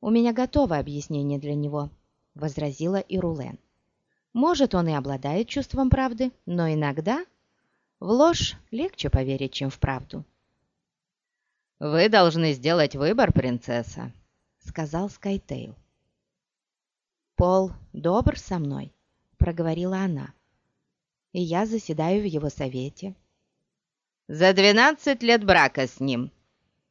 «У меня готово объяснение для него», — возразила Ирулен. «Может, он и обладает чувством правды, но иногда в ложь легче поверить, чем в правду». «Вы должны сделать выбор, принцесса», — сказал Скайтейл. «Пол добр со мной», — проговорила она. «И я заседаю в его совете». «За двенадцать лет брака с ним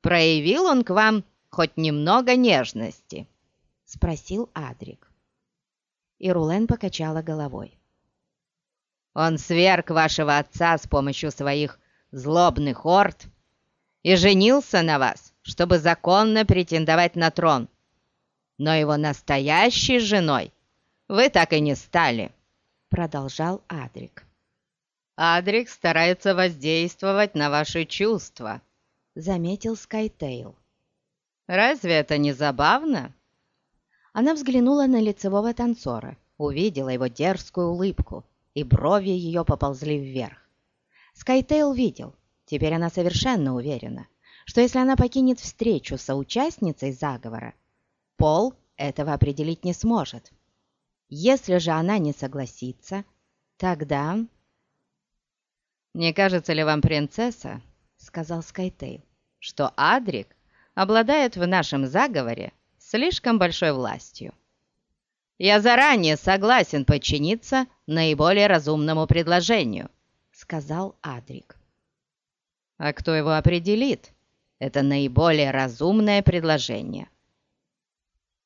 проявил он к вам хоть немного нежности?» — спросил Адрик. И Рулен покачала головой. «Он сверг вашего отца с помощью своих злобных орд и женился на вас, чтобы законно претендовать на трон. Но его настоящей женой вы так и не стали», — продолжал Адрик. «Эдрик старается воздействовать на ваши чувства», — заметил Скайтейл. Разве это не забавно?» Она взглянула на лицевого танцора, увидела его дерзкую улыбку, и брови ее поползли вверх. Скайтейл видел, теперь она совершенно уверена, что если она покинет встречу с соучастницей заговора, Пол этого определить не сможет. Если же она не согласится, тогда... «Не кажется ли вам, принцесса, — сказал Скайтейл, — что Адрик обладает в нашем заговоре слишком большой властью. Я заранее согласен подчиниться наиболее разумному предложению», — сказал Адрик. «А кто его определит? Это наиболее разумное предложение».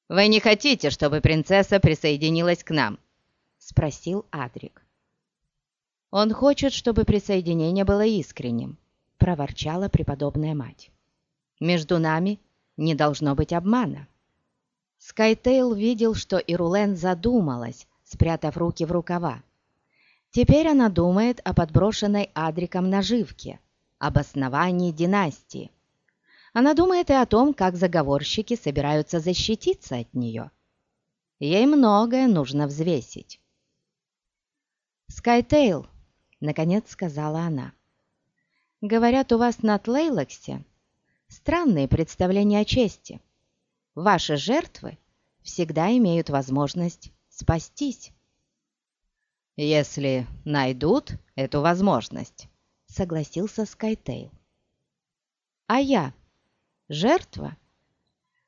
«Вы не хотите, чтобы принцесса присоединилась к нам?» — спросил Адрик. «Он хочет, чтобы присоединение было искренним», — проворчала преподобная мать. Между нами не должно быть обмана. Скайтейл видел, что Ирулен задумалась, спрятав руки в рукава. Теперь она думает о подброшенной Адриком наживке, об основании династии. Она думает и о том, как заговорщики собираются защититься от нее. Ей многое нужно взвесить. «Скайтейл», — наконец сказала она, — «говорят, у вас на Тлейлоксе странные представления о чести. Ваши жертвы всегда имеют возможность спастись. «Если найдут эту возможность», — согласился Скайтейл. «А я? Жертва?»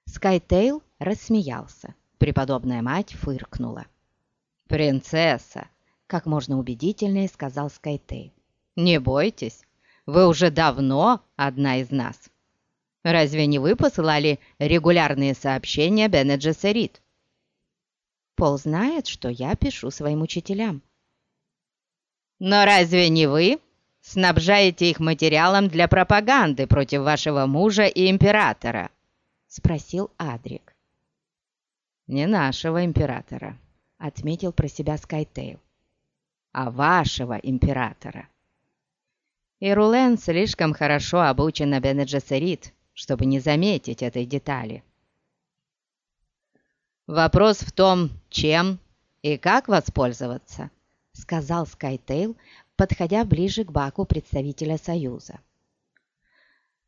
Скайтейл рассмеялся. Преподобная мать фыркнула. «Принцесса!» — как можно убедительнее сказал Скайтейл. «Не бойтесь, вы уже давно одна из нас». Разве не вы посылали регулярные сообщения Бене Джессерит?» «Пол знает, что я пишу своим учителям». «Но разве не вы снабжаете их материалом для пропаганды против вашего мужа и императора?» — спросил Адрик. «Не нашего императора», — отметил про себя Скайтейл, «а вашего императора». И Рулен слишком хорошо Бене Джессерит, чтобы не заметить этой детали. «Вопрос в том, чем и как воспользоваться», — сказал Скайтейл, подходя ближе к баку представителя Союза.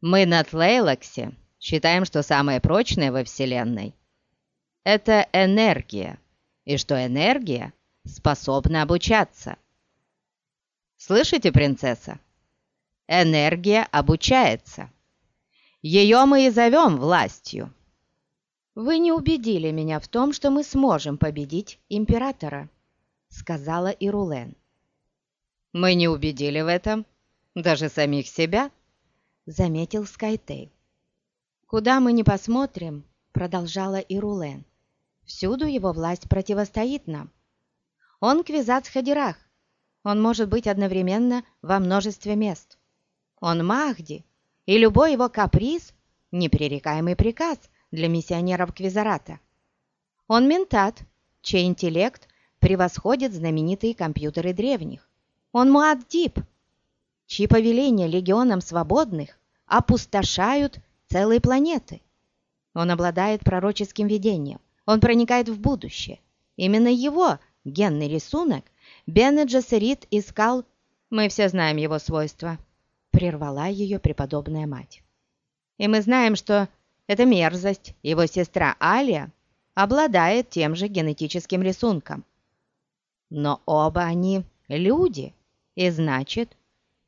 «Мы на Тлейлоксе считаем, что самое прочное во Вселенной — это энергия, и что энергия способна обучаться. Слышите, принцесса? Энергия обучается». Ее мы и зовем властью». «Вы не убедили меня в том, что мы сможем победить императора», — сказала Ирулен. «Мы не убедили в этом даже самих себя», — заметил Скайтейл. «Куда мы не посмотрим», — продолжала Ирулен, — «всюду его власть противостоит нам. Он квизац Хадирах, он может быть одновременно во множестве мест. Он Махди, и любой его каприз – непререкаемый приказ для миссионеров Квизарата. Он ментат, чей интеллект превосходит знаменитые компьютеры древних. Он Муаддиб, чьи повеления легионам свободных опустошают целые планеты. Он обладает пророческим видением, он проникает в будущее. Именно его генный рисунок Бене Джессерит искал, мы все знаем его свойства – прервала ее преподобная мать. «И мы знаем, что эта мерзость, его сестра Алия, обладает тем же генетическим рисунком. Но оба они люди, и значит,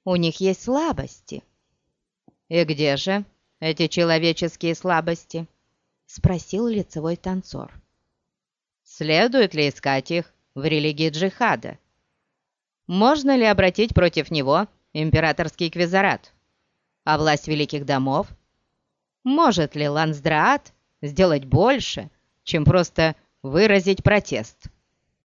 у них есть слабости. «И где же эти человеческие слабости?» — спросил лицевой танцор. «Следует ли искать их в религии джихада? Можно ли обратить против него императорский квизарат? А власть великих домов? Может ли Лансдраат сделать больше, чем просто выразить протест?»